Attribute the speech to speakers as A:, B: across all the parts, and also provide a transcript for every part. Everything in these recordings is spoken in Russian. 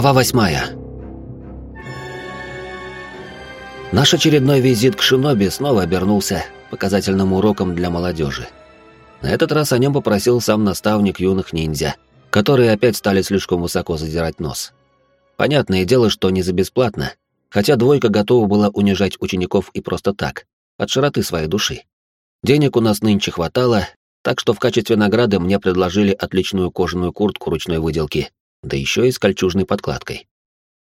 A: Глава восьмая. Наш очередной визит к Шиноби снова обернулся показательным уроком для молодежи. На этот раз о нем попросил сам наставник юных ниндзя, которые опять стали слишком высоко задирать нос. Понятное дело, что не за бесплатно, хотя двойка готова была унижать учеников и просто так, от широты своей души. Денег у нас нынче хватало, так что в качестве награды мне предложили отличную кожаную куртку ручной выделки да еще и с кольчужной подкладкой.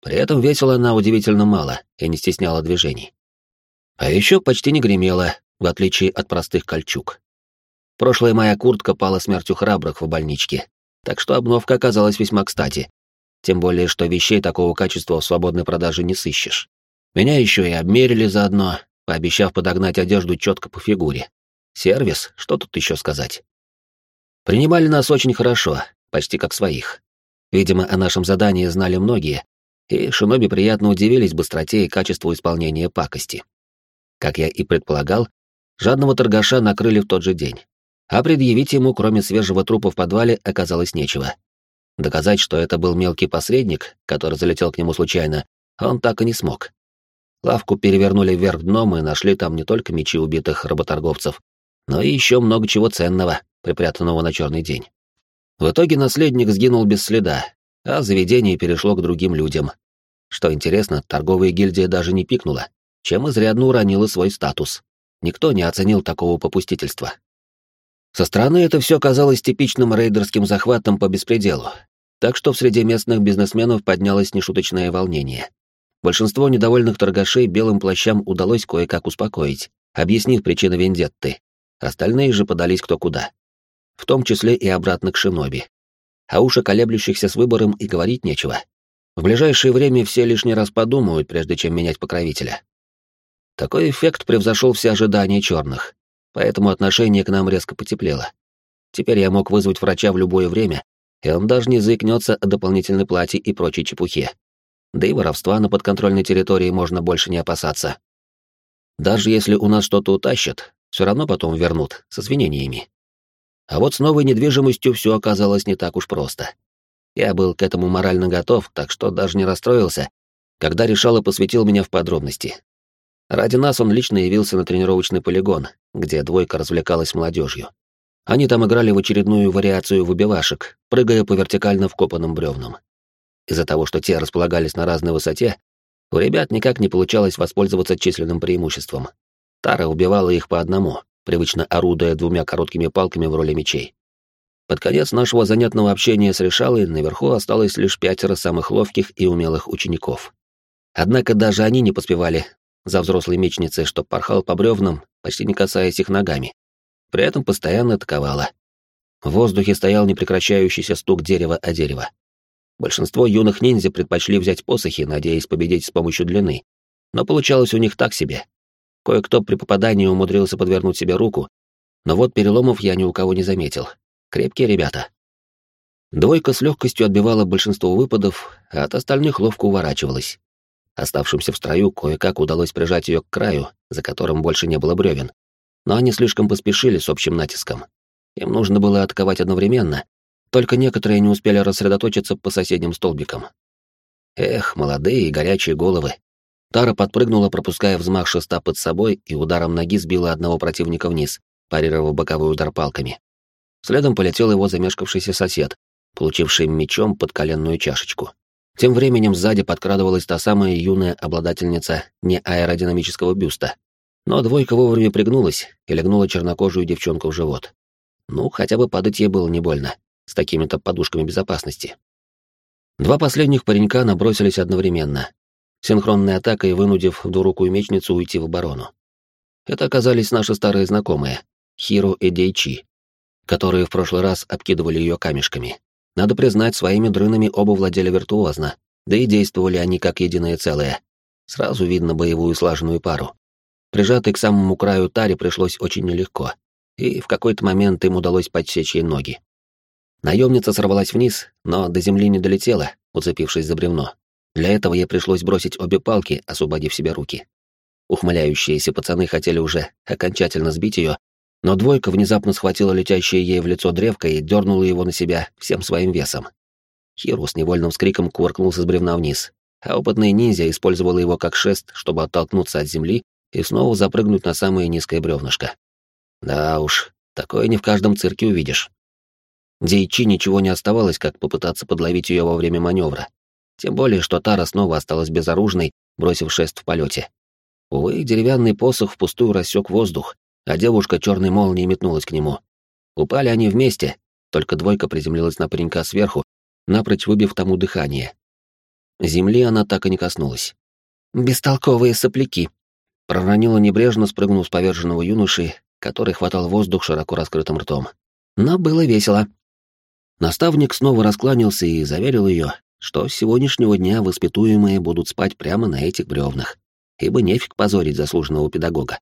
A: При этом весила она удивительно мало и не стесняла движений. А еще почти не гремела, в отличие от простых кольчуг. Прошлая моя куртка пала смертью храбрых в больничке, так что обновка оказалась весьма кстати. Тем более, что вещей такого качества в свободной продаже не сыщешь. Меня еще и обмерили заодно, пообещав подогнать одежду четко по фигуре. Сервис, что тут еще сказать? Принимали нас очень хорошо, почти как своих. Видимо, о нашем задании знали многие, и шиноби приятно удивились быстроте и качеству исполнения пакости. Как я и предполагал, жадного торгаша накрыли в тот же день. А предъявить ему, кроме свежего трупа в подвале, оказалось нечего. Доказать, что это был мелкий посредник, который залетел к нему случайно, он так и не смог. Лавку перевернули вверх дном и нашли там не только мечи убитых работорговцев, но и еще много чего ценного, припрятанного на черный день. В итоге наследник сгинул без следа, а заведение перешло к другим людям. Что интересно, торговая гильдия даже не пикнула, чем изрядно уронила свой статус. Никто не оценил такого попустительства. Со стороны это все казалось типичным рейдерским захватом по беспределу, так что в среде местных бизнесменов поднялось нешуточное волнение. Большинство недовольных торгашей белым плащам удалось кое-как успокоить, объяснив причины вендетты. Остальные же подались кто куда в том числе и обратно к Шиноби. А уж о колеблющихся с выбором и говорить нечего. В ближайшее время все лишний раз подумают, прежде чем менять покровителя. Такой эффект превзошел все ожидания черных, поэтому отношение к нам резко потеплело. Теперь я мог вызвать врача в любое время, и он даже не заикнется о дополнительной плате и прочей чепухе. Да и воровства на подконтрольной территории можно больше не опасаться. Даже если у нас что-то утащат, все равно потом вернут, с извинениями. А вот с новой недвижимостью все оказалось не так уж просто. Я был к этому морально готов, так что даже не расстроился, когда решал и посвятил меня в подробности. Ради нас он лично явился на тренировочный полигон, где двойка развлекалась молодежью. Они там играли в очередную вариацию выбивашек, прыгая по вертикально вкопанным бревнам. Из-за того, что те располагались на разной высоте, у ребят никак не получалось воспользоваться численным преимуществом. Тара убивала их по одному, привычно орудуя двумя короткими палками в роли мечей. Под конец нашего занятного общения с Решалой наверху осталось лишь пятеро самых ловких и умелых учеников. Однако даже они не поспевали за взрослой мечницей, что порхал по бревнам, почти не касаясь их ногами. При этом постоянно атаковала. В воздухе стоял непрекращающийся стук дерева о дерево. Большинство юных ниндзя предпочли взять посохи, надеясь победить с помощью длины, но получалось у них так себе. Кое-кто при попадании умудрился подвернуть себе руку, но вот переломов я ни у кого не заметил. Крепкие ребята. Двойка с легкостью отбивала большинство выпадов, а от остальных ловко уворачивалась. Оставшимся в строю кое-как удалось прижать ее к краю, за которым больше не было бревен. Но они слишком поспешили с общим натиском. Им нужно было атаковать одновременно, только некоторые не успели рассредоточиться по соседним столбикам. Эх, молодые и горячие головы. Тара подпрыгнула, пропуская взмах шеста под собой, и ударом ноги сбила одного противника вниз, парировав боковой удар палками. Следом полетел его замешкавшийся сосед, получивший мечом под коленную чашечку. Тем временем сзади подкрадывалась та самая юная обладательница не аэродинамического бюста. Но двойка вовремя пригнулась и легнула чернокожую девчонку в живот. Ну, хотя бы падать ей было не больно, с такими-то подушками безопасности. Два последних паренька набросились одновременно, синхронной атакой вынудив двурукую мечницу уйти в оборону. Это оказались наши старые знакомые, Хиру и Дейчи, которые в прошлый раз обкидывали ее камешками. Надо признать, своими дрынами оба владели виртуозно, да и действовали они как единое целое. Сразу видно боевую слаженную пару. Прижатый к самому краю Таре пришлось очень нелегко, и в какой-то момент им удалось подсечь ей ноги. Наемница сорвалась вниз, но до земли не долетела, уцепившись за бревно, для этого ей пришлось бросить обе палки, освободив себе руки. Ухмыляющиеся пацаны хотели уже окончательно сбить ее, но двойка внезапно схватила летящее ей в лицо древко и дернула его на себя всем своим весом. Хиру с невольным скриком кувыркнулся с бревна вниз, а опытный ниндзя использовал его как шест, чтобы оттолкнуться от земли и снова запрыгнуть на самое низкое бревнышко. Да уж, такое не в каждом цирке увидишь. Дейчи ничего не оставалось, как попытаться подловить ее во время маневра. Тем более, что Тара снова осталась безоружной, бросив шест в полете. Увы, деревянный посох впустую рассек воздух, а девушка черной молнией метнулась к нему. Упали они вместе, только двойка приземлилась на паренька сверху, напрочь выбив тому дыхание. Земли она так и не коснулась. «Бестолковые сопляки!» Проронила небрежно, спрыгнув с поверженного юноши, который хватал воздух широко раскрытым ртом. Но было весело. Наставник снова раскланялся и заверил ее, что с сегодняшнего дня воспитуемые будут спать прямо на этих бревнах, ибо нефиг позорить заслуженного педагога.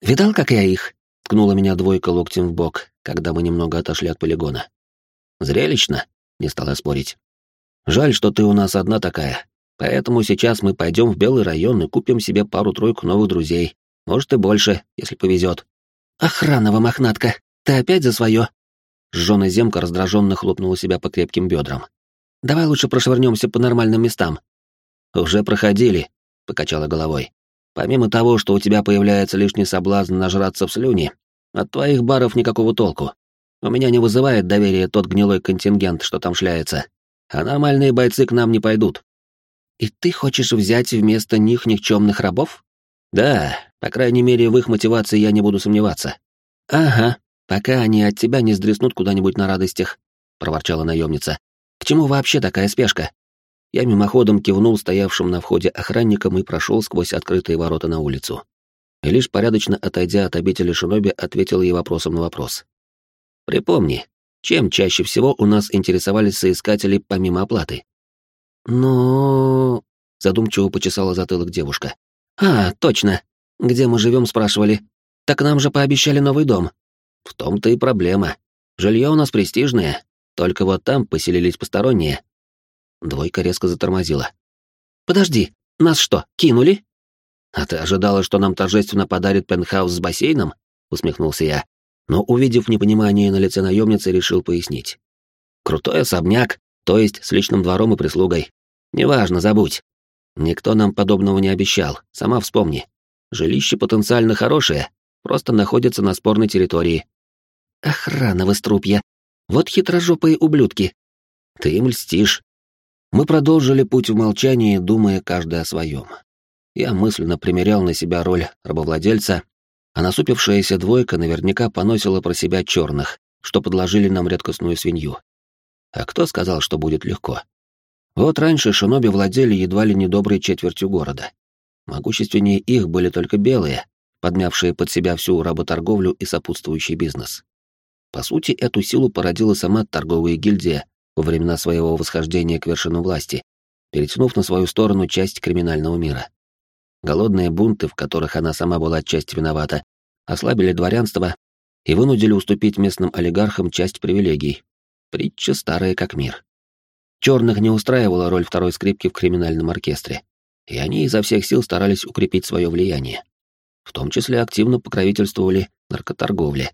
A: «Видал, как я их?» — ткнула меня двойка локтем в бок, когда мы немного отошли от полигона. «Зрелищно», — не стала спорить. «Жаль, что ты у нас одна такая, поэтому сейчас мы пойдем в Белый район и купим себе пару-тройку новых друзей, может и больше, если повезет». «Охранова мохнатка, ты опять за свое?» Жжёная земка раздраженно хлопнула себя по крепким бедрам. «Давай лучше прошвырнемся по нормальным местам». «Уже проходили», — покачала головой. «Помимо того, что у тебя появляется лишний соблазн нажраться в слюни, от твоих баров никакого толку. У меня не вызывает доверия тот гнилой контингент, что там шляется. А нормальные бойцы к нам не пойдут». «И ты хочешь взять вместо них никчемных рабов?» «Да, по крайней мере, в их мотивации я не буду сомневаться». «Ага, пока они от тебя не сдреснут куда-нибудь на радостях», — проворчала наемница. «К чему вообще такая спешка?» Я мимоходом кивнул стоявшим на входе охранникам и прошел сквозь открытые ворота на улицу. И лишь порядочно отойдя от обители Шиноби, ответил ей вопросом на вопрос. «Припомни, чем чаще всего у нас интересовались соискатели помимо оплаты?» «Ну...» — задумчиво почесала затылок девушка. «А, точно. Где мы живем, спрашивали. Так нам же пообещали новый дом». «В том-то и проблема. Жилье у нас престижное, только вот там поселились посторонние, Двойка резко затормозила. «Подожди, нас что, кинули?» «А ты ожидала, что нам торжественно подарит пентхаус с бассейном?» — усмехнулся я, но, увидев непонимание на лице наемницы, решил пояснить. «Крутой особняк, то есть с личным двором и прислугой. Неважно, забудь. Никто нам подобного не обещал, сама вспомни. Жилище потенциально хорошее, просто находится на спорной территории». «Охрана вы струпья! Вот хитрожопые ублюдки!» «Ты им льстишь», мы продолжили путь в молчании, думая каждый о своем. Я мысленно примерял на себя роль рабовладельца, а насупившаяся двойка наверняка поносила про себя черных, что подложили нам редкостную свинью. А кто сказал, что будет легко? Вот раньше шиноби владели едва ли не доброй четвертью города. Могущественнее их были только белые, подмявшие под себя всю работорговлю и сопутствующий бизнес. По сути, эту силу породила сама торговая гильдия, во времена своего восхождения к вершину власти, перетянув на свою сторону часть криминального мира. Голодные бунты, в которых она сама была отчасти виновата, ослабили дворянство и вынудили уступить местным олигархам часть привилегий. Притча старая как мир. Черных не устраивала роль второй скрипки в криминальном оркестре, и они изо всех сил старались укрепить свое влияние. В том числе активно покровительствовали наркоторговле,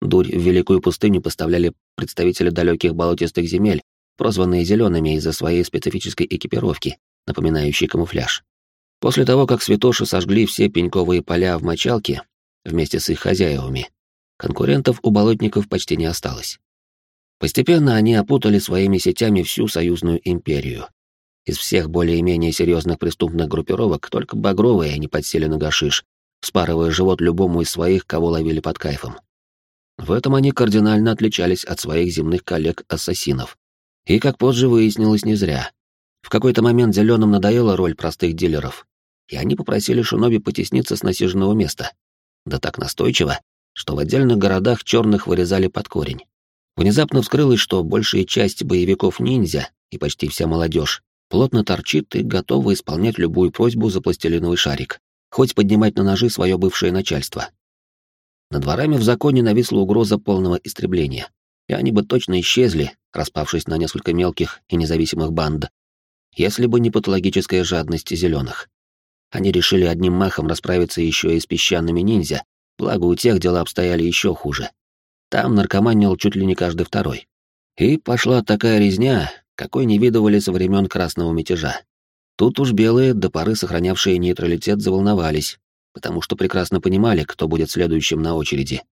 A: Дурь в Великую пустыню поставляли представители далеких болотистых земель, прозванные зелеными из-за своей специфической экипировки, напоминающей камуфляж. После того, как святоши сожгли все пеньковые поля в мочалке вместе с их хозяевами, конкурентов у болотников почти не осталось. Постепенно они опутали своими сетями всю союзную империю. Из всех более-менее серьезных преступных группировок только багровые не подсели на гашиш, вспарывая живот любому из своих, кого ловили под кайфом. В этом они кардинально отличались от своих земных коллег-ассасинов. И, как позже выяснилось, не зря. В какой-то момент зеленым надоела роль простых дилеров, и они попросили Шиноби потесниться с насиженного места. Да так настойчиво, что в отдельных городах черных вырезали под корень. Внезапно вскрылось, что большая часть боевиков-ниндзя и почти вся молодежь плотно торчит и готова исполнять любую просьбу за пластилиновый шарик, хоть поднимать на ножи свое бывшее начальство. Над дворами в законе нависла угроза полного истребления, и они бы точно исчезли, распавшись на несколько мелких и независимых банд, если бы не патологическая жадность зеленых. Они решили одним махом расправиться еще и с песчаными ниндзя, благо у тех дела обстояли еще хуже. Там наркоманил чуть ли не каждый второй. И пошла такая резня, какой не видывали со времен красного мятежа. Тут уж белые, до поры сохранявшие нейтралитет, заволновались, потому что прекрасно понимали, кто будет следующим на очереди.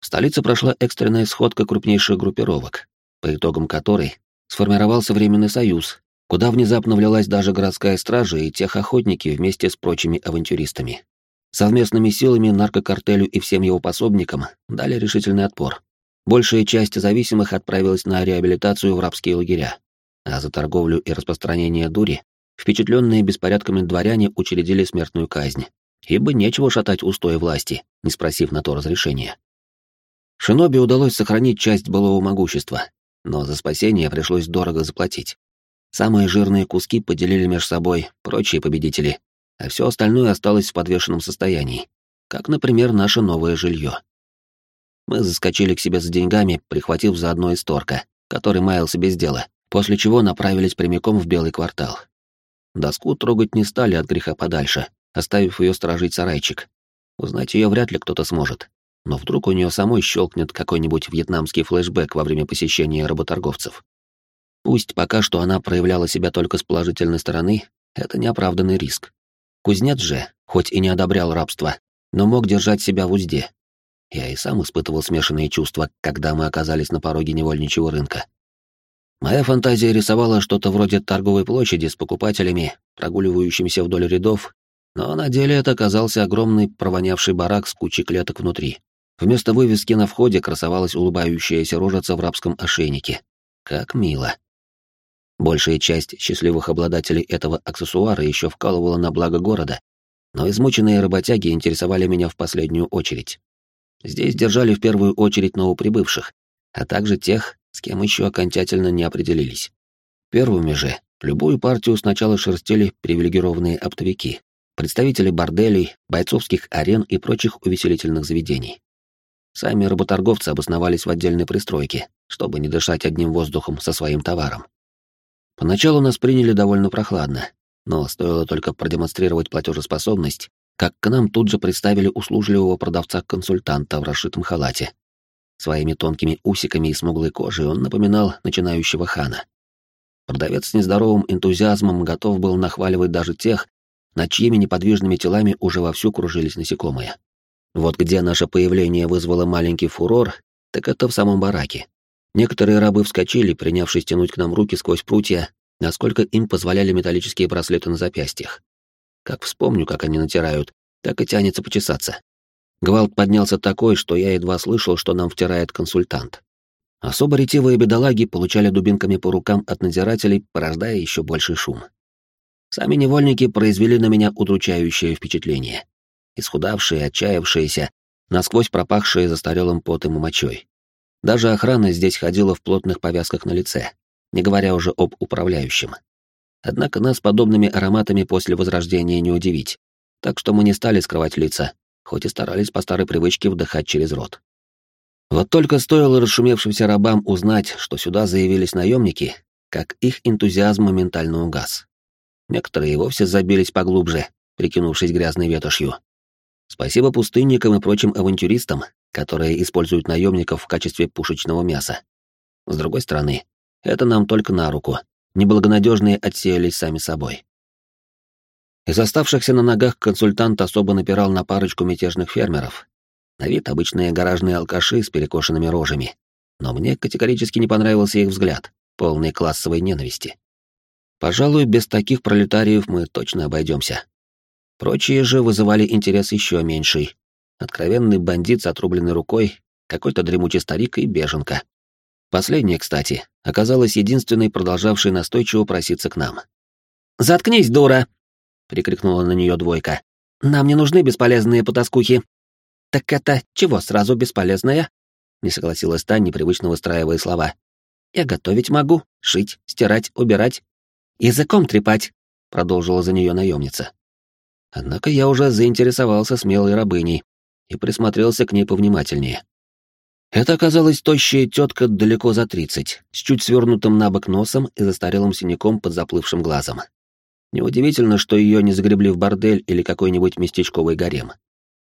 A: В столице прошла экстренная сходка крупнейших группировок, по итогам которой сформировался Временный Союз, куда внезапно влилась даже городская стража и техохотники вместе с прочими авантюристами. Совместными силами наркокартелю и всем его пособникам дали решительный отпор. Большая часть зависимых отправилась на реабилитацию в рабские лагеря, а за торговлю и распространение дури впечатленные беспорядками дворяне учредили смертную казнь, ибо нечего шатать устои власти, не спросив на то разрешения. Шиноби удалось сохранить часть былого могущества, но за спасение пришлось дорого заплатить. Самые жирные куски поделили между собой прочие победители, а все остальное осталось в подвешенном состоянии, как, например, наше новое жилье. Мы заскочили к себе за деньгами, прихватив заодно исторка, который маялся без дела, после чего направились прямиком в Белый квартал. Доску трогать не стали от греха подальше, оставив ее сторожить сарайчик. Узнать ее вряд ли кто-то сможет, но вдруг у нее самой щелкнет какой-нибудь вьетнамский флешбэк во время посещения работорговцев. Пусть пока что она проявляла себя только с положительной стороны, это неоправданный риск. Кузнец же, хоть и не одобрял рабство, но мог держать себя в узде. Я и сам испытывал смешанные чувства, когда мы оказались на пороге невольничьего рынка. Моя фантазия рисовала что-то вроде торговой площади с покупателями, прогуливающимися вдоль рядов, но на деле это оказался огромный провонявший барак с кучей клеток внутри. Вместо вывески на входе красовалась улыбающаяся рожица в рабском ошейнике. Как мило. Большая часть счастливых обладателей этого аксессуара еще вкалывала на благо города, но измученные работяги интересовали меня в последнюю очередь. Здесь держали в первую очередь новоприбывших, а также тех, с кем еще окончательно не определились. Первыми же любую партию сначала шерстили привилегированные оптовики, представители борделей, бойцовских арен и прочих увеселительных заведений. Сами работорговцы обосновались в отдельной пристройке, чтобы не дышать одним воздухом со своим товаром. Поначалу нас приняли довольно прохладно, но стоило только продемонстрировать платежеспособность, как к нам тут же представили услужливого продавца-консультанта в расшитом халате. Своими тонкими усиками и смуглой кожей он напоминал начинающего хана. Продавец с нездоровым энтузиазмом готов был нахваливать даже тех, над чьими неподвижными телами уже вовсю кружились насекомые. Вот где наше появление вызвало маленький фурор, так это в самом бараке. Некоторые рабы вскочили, принявшись тянуть к нам руки сквозь прутья, насколько им позволяли металлические браслеты на запястьях. Как вспомню, как они натирают, так и тянется почесаться. Гвалт поднялся такой, что я едва слышал, что нам втирает консультант. Особо ретивые бедолаги получали дубинками по рукам от надзирателей, порождая еще больший шум. Сами невольники произвели на меня удручающее впечатление исхудавшие, отчаявшиеся, насквозь пропахшие застарелым потом и мочой. Даже охрана здесь ходила в плотных повязках на лице, не говоря уже об управляющем. Однако нас подобными ароматами после возрождения не удивить, так что мы не стали скрывать лица, хоть и старались по старой привычке вдыхать через рот. Вот только стоило расшумевшимся рабам узнать, что сюда заявились наемники, как их энтузиазм моментально угас. Некоторые вовсе забились поглубже, прикинувшись грязной ветошью, Спасибо пустынникам и прочим авантюристам, которые используют наемников в качестве пушечного мяса. С другой стороны, это нам только на руку. Неблагонадежные отсеялись сами собой. Из оставшихся на ногах консультант особо напирал на парочку мятежных фермеров. На вид обычные гаражные алкаши с перекошенными рожами. Но мне категорически не понравился их взгляд, полный классовой ненависти. Пожалуй, без таких пролетариев мы точно обойдемся. Прочие же вызывали интерес еще меньший. Откровенный бандит с отрубленной рукой, какой-то дремучий старик и беженка. Последняя, кстати, оказалась единственной, продолжавшей настойчиво проситься к нам. «Заткнись, дура!» — прикрикнула на нее двойка. «Нам не нужны бесполезные потаскухи». «Так это чего сразу бесполезная?» — не согласилась та, непривычно выстраивая слова. «Я готовить могу, шить, стирать, убирать. Языком трепать», — продолжила за нее наемница. Однако я уже заинтересовался смелой рабыней и присмотрелся к ней повнимательнее. Это оказалась тощая тетка далеко за тридцать, с чуть свернутым на бок носом и застарелым синяком под заплывшим глазом. Неудивительно, что ее не загребли в бордель или какой-нибудь местечковый гарем.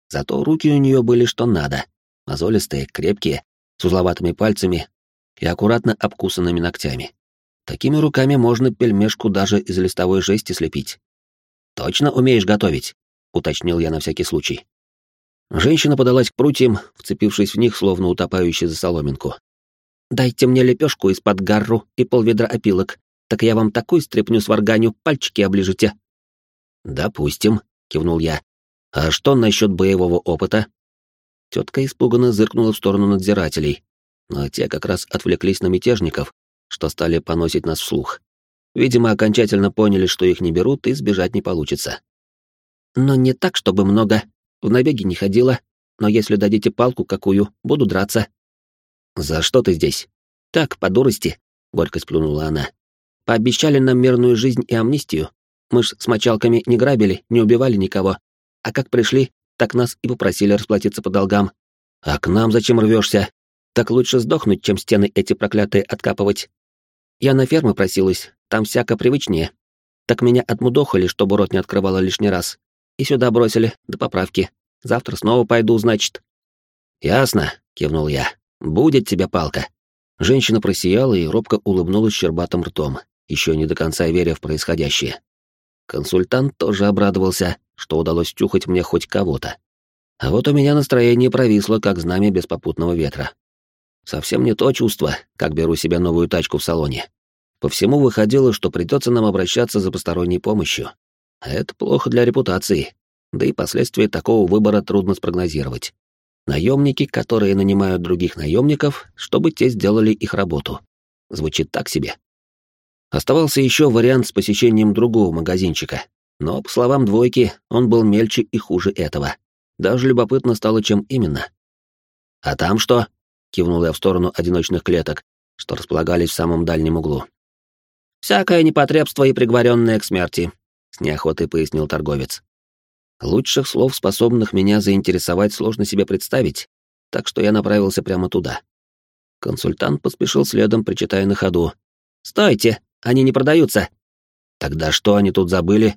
A: Зато руки у нее были что надо, мозолистые, крепкие, с узловатыми пальцами и аккуратно обкусанными ногтями. Такими руками можно пельмешку даже из листовой жести слепить. «Точно умеешь готовить?» — уточнил я на всякий случай. Женщина подалась к прутьям, вцепившись в них, словно утопающий за соломинку. «Дайте мне лепешку из-под гарру и полведра опилок, так я вам такую стряпню сварганю, пальчики оближете». «Допустим», — кивнул я. «А что насчет боевого опыта?» Тетка испуганно зыркнула в сторону надзирателей, но те как раз отвлеклись на мятежников, что стали поносить нас вслух. Видимо, окончательно поняли, что их не берут и сбежать не получится. «Но не так, чтобы много. В набеги не ходила, но если дадите палку какую, буду драться». «За что ты здесь?» «Так, по дурости», — горько сплюнула она. «Пообещали нам мирную жизнь и амнистию. Мы ж с мочалками не грабили, не убивали никого. А как пришли, так нас и попросили расплатиться по долгам. А к нам зачем рвешься? Так лучше сдохнуть, чем стены эти проклятые откапывать. Я на ферму просилась, там всяко привычнее. Так меня отмудохали, чтобы рот не открывала лишний раз. И сюда бросили, до поправки. Завтра снова пойду, значит. Ясно, кивнул я. Будет тебе палка. Женщина просияла и робко улыбнулась щербатым ртом, еще не до конца веря в происходящее. Консультант тоже обрадовался, что удалось тюхать мне хоть кого-то. А вот у меня настроение провисло, как знамя без попутного ветра. Совсем не то чувство, как беру себе новую тачку в салоне. По всему выходило, что придется нам обращаться за посторонней помощью. А это плохо для репутации, да и последствия такого выбора трудно спрогнозировать. Наемники, которые нанимают других наемников, чтобы те сделали их работу. Звучит так себе. Оставался еще вариант с посещением другого магазинчика, но, по словам двойки, он был мельче и хуже этого. Даже любопытно стало, чем именно. «А там что?» — кивнул я в сторону одиночных клеток, что располагались в самом дальнем углу. «Всякое непотребство и приговоренное к смерти», — с неохотой пояснил торговец. Лучших слов, способных меня заинтересовать, сложно себе представить, так что я направился прямо туда. Консультант поспешил следом, причитая на ходу. «Стойте! Они не продаются!» «Тогда что они тут забыли?»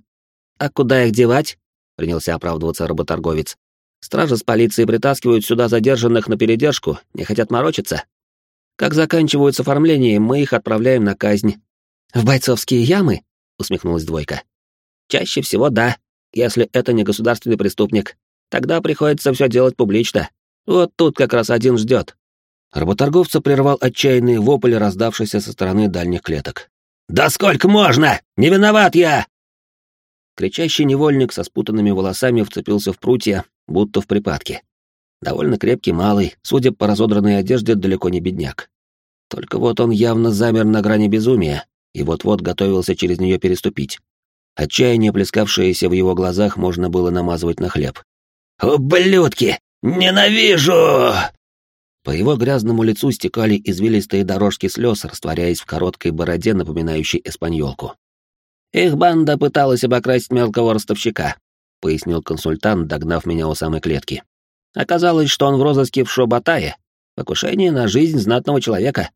A: «А куда их девать?» — принялся оправдываться работорговец. «Стражи с полицией притаскивают сюда задержанных на передержку, не хотят морочиться. Как заканчиваются оформление, мы их отправляем на казнь». «В бойцовские ямы?» — усмехнулась двойка. «Чаще всего да, если это не государственный преступник. Тогда приходится все делать публично. Вот тут как раз один ждет. Работорговца прервал отчаянный вопль, раздавшийся со стороны дальних клеток. «Да сколько можно? Не виноват я!» Кричащий невольник со спутанными волосами вцепился в прутья, будто в припадке. Довольно крепкий малый, судя по разодранной одежде, далеко не бедняк. Только вот он явно замер на грани безумия и вот-вот готовился через нее переступить. Отчаяние, плескавшееся в его глазах, можно было намазывать на хлеб. «Ублюдки! Ненавижу!» По его грязному лицу стекали извилистые дорожки слез, растворяясь в короткой бороде, напоминающей эспаньолку. «Их банда пыталась обокрасть мелкого ростовщика», — пояснил консультант, догнав меня у самой клетки. «Оказалось, что он в розыске в Шобатае. Покушение на жизнь знатного человека».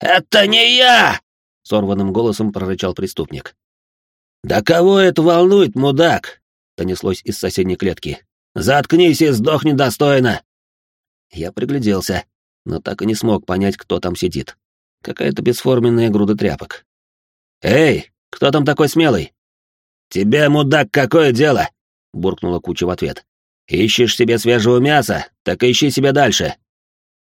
A: «Это не я!» — сорванным голосом прорычал преступник. «Да кого это волнует, мудак?» — донеслось из соседней клетки. «Заткнись и сдохни достойно!» Я пригляделся, но так и не смог понять, кто там сидит. Какая-то бесформенная груда тряпок. «Эй, кто там такой смелый?» «Тебе, мудак, какое дело?» — буркнула куча в ответ. «Ищешь себе свежего мяса? Так ищи себе дальше».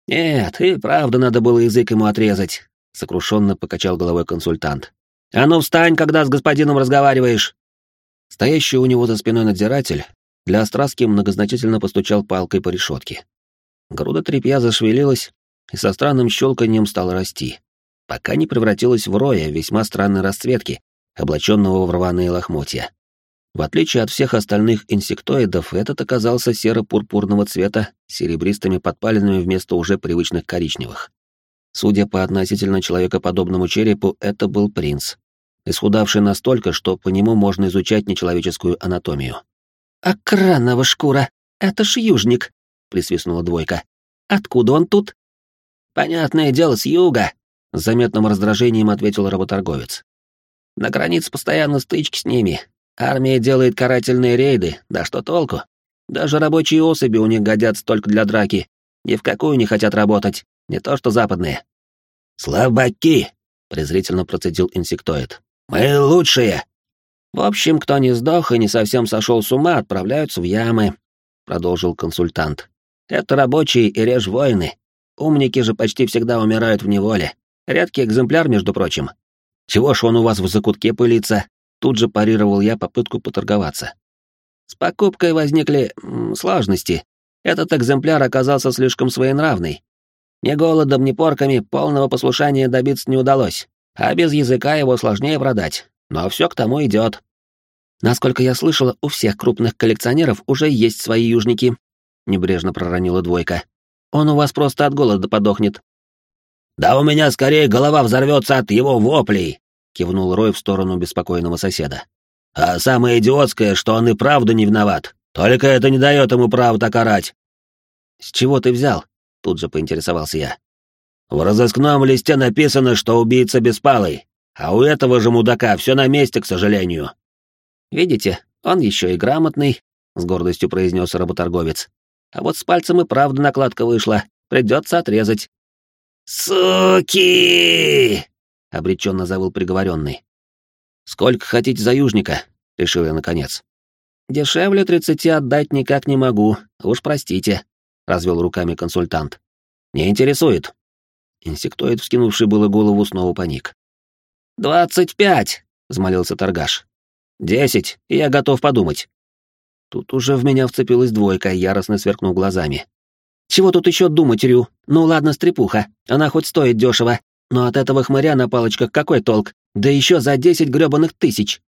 A: «Нет, и правда надо было язык ему отрезать», — сокрушенно покачал головой консультант. «А ну встань, когда с господином разговариваешь!» Стоящий у него за спиной надзиратель для остраски многозначительно постучал палкой по решетке. Груда тряпья зашевелилась и со странным щелканьем стала расти, пока не превратилась в роя весьма странной расцветки, облаченного в рваные лохмотья. В отличие от всех остальных инсектоидов, этот оказался серо-пурпурного цвета серебристыми подпалинами вместо уже привычных коричневых. Судя по относительно человекоподобному черепу, это был принц, исхудавший настолько, что по нему можно изучать нечеловеческую анатомию. «Акранова шкура! Это ж южник!» присвистнула двойка. «Откуда он тут?» «Понятное дело, с юга», — с заметным раздражением ответил работорговец. «На границе постоянно стычки с ними. Армия делает карательные рейды, да что толку? Даже рабочие особи у них годятся только для драки. Ни в какую не хотят работать, не то что западные». «Слабаки! презрительно процедил инсектоид. «Мы лучшие!» «В общем, кто не сдох и не совсем сошел с ума, отправляются в ямы», — продолжил консультант. «Это рабочие и реж воины. Умники же почти всегда умирают в неволе. Редкий экземпляр, между прочим. Чего ж он у вас в закутке пылится?» Тут же парировал я попытку поторговаться. С покупкой возникли сложности. Этот экземпляр оказался слишком своенравный. Ни голодом, ни порками полного послушания добиться не удалось, а без языка его сложнее продать. Но все к тому идет. Насколько я слышала, у всех крупных коллекционеров уже есть свои южники. Небрежно проронила двойка. Он у вас просто от голода подохнет. Да у меня скорее голова взорвется от его воплей, кивнул Рой в сторону беспокойного соседа. А самое идиотское, что он и правда не виноват. Только это не дает ему права так орать. С чего ты взял? Тут же поинтересовался я. В разыскном листе написано, что убийца беспалый, а у этого же мудака все на месте, к сожалению. Видите, он еще и грамотный, с гордостью произнес работорговец. А вот с пальцем и правда накладка вышла. Придется отрезать. Суки! Обреченно завыл приговоренный. «Сколько хотите за южника?» — решил я наконец. «Дешевле тридцати отдать никак не могу, уж простите», — развел руками консультант. «Не интересует». Инсектоид, вскинувший было голову, снова паник. «Двадцать пять!» — взмолился торгаш. «Десять, и я готов подумать». Тут уже в меня вцепилась двойка, яростно сверкнув глазами. «Чего тут еще думать, Рю? Ну ладно, стрепуха, она хоть стоит дешево, но от этого хмыря на палочках какой толк? Да еще за десять гребаных тысяч.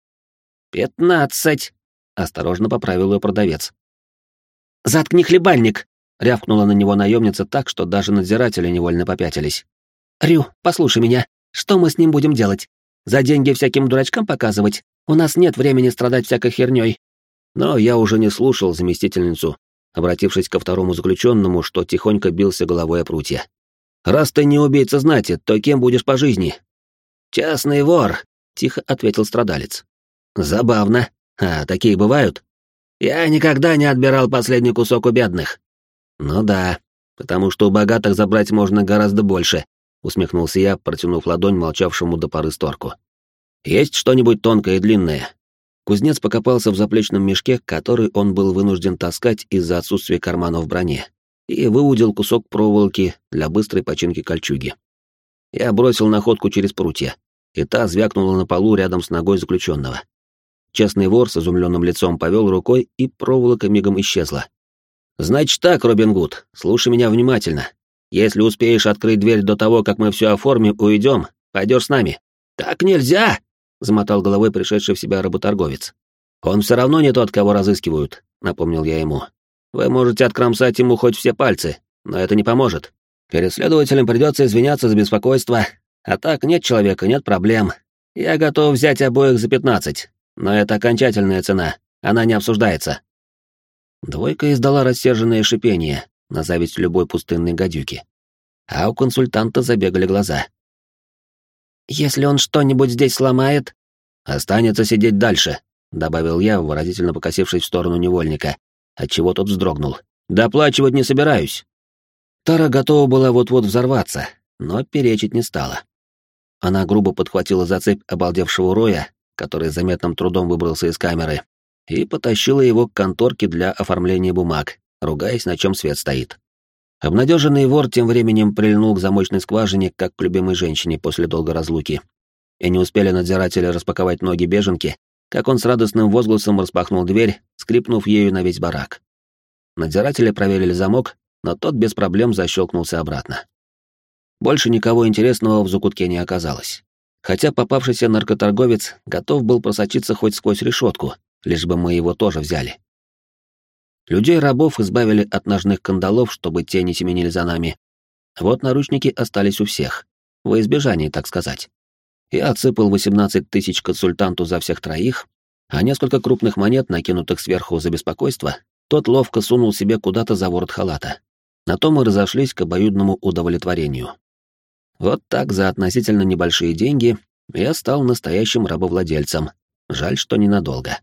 A: Пятнадцать, осторожно поправил ее продавец. Заткни хлебальник, рявкнула на него наемница так, что даже надзиратели невольно попятились. Рю, послушай меня, что мы с ним будем делать? За деньги всяким дурачкам показывать? У нас нет времени страдать всякой херней. Но я уже не слушал заместительницу, обратившись ко второму заключенному, что тихонько бился головой о прутья. Раз ты не убийца знати, то кем будешь по жизни? Частный вор, тихо ответил страдалец. Забавно. А такие бывают? Я никогда не отбирал последний кусок у бедных. Ну да, потому что у богатых забрать можно гораздо больше, усмехнулся я, протянув ладонь молчавшему до поры сторку. Есть что-нибудь тонкое и длинное? Кузнец покопался в заплечном мешке, который он был вынужден таскать из-за отсутствия карманов в броне и выудил кусок проволоки для быстрой починки кольчуги. Я бросил находку через прутья, и та звякнула на полу рядом с ногой заключенного. Честный вор с изумленным лицом повел рукой, и проволока мигом исчезла. «Значит так, Робин Гуд, слушай меня внимательно. Если успеешь открыть дверь до того, как мы все оформим, уйдем, пойдешь с нами». «Так нельзя!» — замотал головой пришедший в себя работорговец. «Он все равно не тот, кого разыскивают», — напомнил я ему. Вы можете откромсать ему хоть все пальцы, но это не поможет. Перед следователем придется извиняться за беспокойство, а так нет человека, нет проблем. Я готов взять обоих за пятнадцать, но это окончательная цена, она не обсуждается». Двойка издала рассерженное шипение на зависть любой пустынной гадюки. А у консультанта забегали глаза. «Если он что-нибудь здесь сломает...» «Останется сидеть дальше», — добавил я, выразительно покосившись в сторону невольника, отчего тот вздрогнул. «Доплачивать не собираюсь». Тара готова была вот-вот взорваться, но перечить не стала. Она грубо подхватила за цепь обалдевшего Роя, который заметным трудом выбрался из камеры, и потащила его к конторке для оформления бумаг, ругаясь, на чем свет стоит. Обнадеженный вор тем временем прильнул к замочной скважине, как к любимой женщине после долгой разлуки. И не успели надзиратели распаковать ноги беженки, как он с радостным возгласом распахнул дверь, скрипнув ею на весь барак. Надзиратели проверили замок, но тот без проблем защелкнулся обратно. Больше никого интересного в закутке не оказалось. Хотя попавшийся наркоторговец готов был просочиться хоть сквозь решетку, лишь бы мы его тоже взяли. Людей-рабов избавили от ножных кандалов, чтобы те не семенили за нами. Вот наручники остались у всех, во избежание, так сказать. Я отсыпал 18 тысяч консультанту за всех троих, а несколько крупных монет, накинутых сверху за беспокойство, тот ловко сунул себе куда-то за ворот халата. На то мы разошлись к обоюдному удовлетворению. Вот так за относительно небольшие деньги я стал настоящим рабовладельцем. Жаль, что ненадолго.